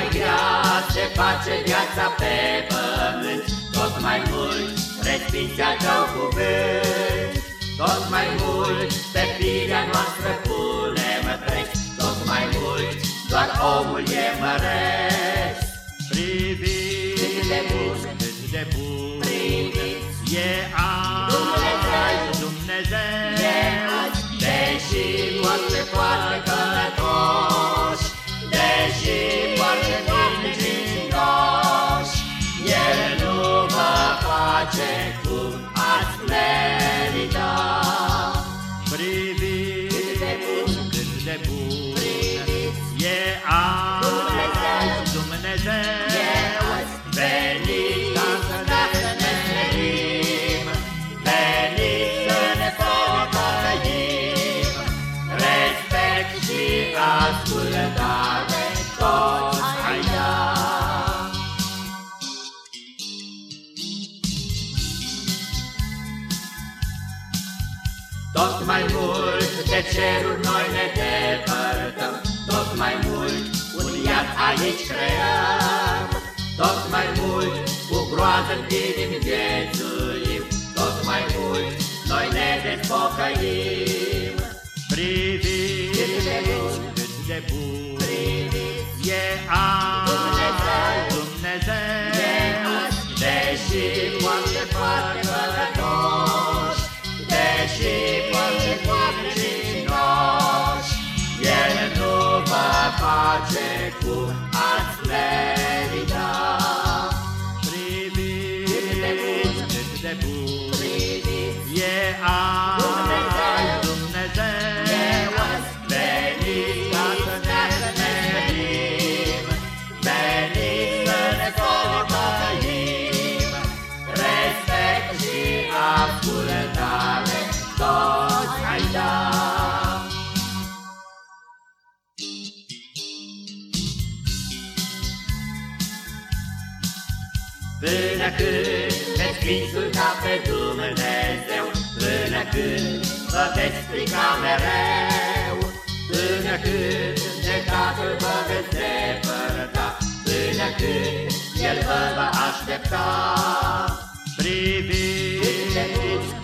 Tot mai grea se face viața pe pământ, Tot mai mult respinți al tău cuvânt, Tot mai mult pe firea noastră punem preț, Tot mai mult doar omul e măreț. Priviți cât de bun, cât de bun priviți, e azi de bun. Priviți, e azi Dumnezeu, Dumnezeu, e azi, veniți ca să ne smerim, veniți să ne pocăim, respect și ascultare Tot mai mult de ceruri noi ne depărtăm, Tot mai mult un iad aici creăm, Tot mai mult cu groază închidem viețuim, Tot mai mult noi ne despocăim. priviți Cât de bun, cât de bun. priviți, e azi Dumnezeu, Dumnezeu, e azi, deși foarte, foarte păcătoși, Deși face cum ați merita. priviți cât de bun. Priviți, e azi Dumnezeu, Dumnezeu, e azi, veniți ca să ne smerim, Veniți să ne pocăim, Respect și ascultare Până când veți insulta pe Dumnezeu, Până când vă veți strica mereu, Până când de Tatăl vă veți depărta, Până când El vă va aștepta. priviți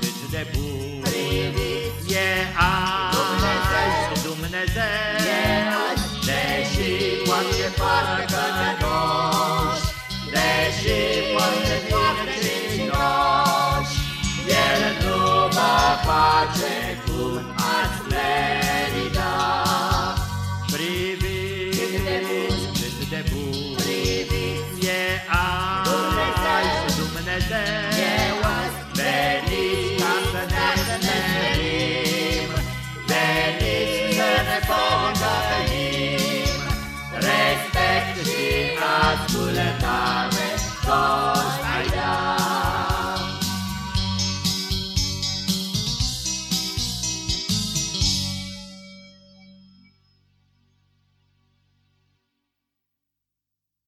cât de bun Priviți, e azi Dumnezeu, Dumnezeu, e azi, deși foarte, foarte păcătoși, Deși foarte, foarte mincinoși, El nu vă face cum ați merita. priviți cât de bun. Priviți, e azi Dumnezeu, Dumnezeu, e azi, veniți ca să ne smerim, Veniți să ne pocăim, Respect și ascultare, toți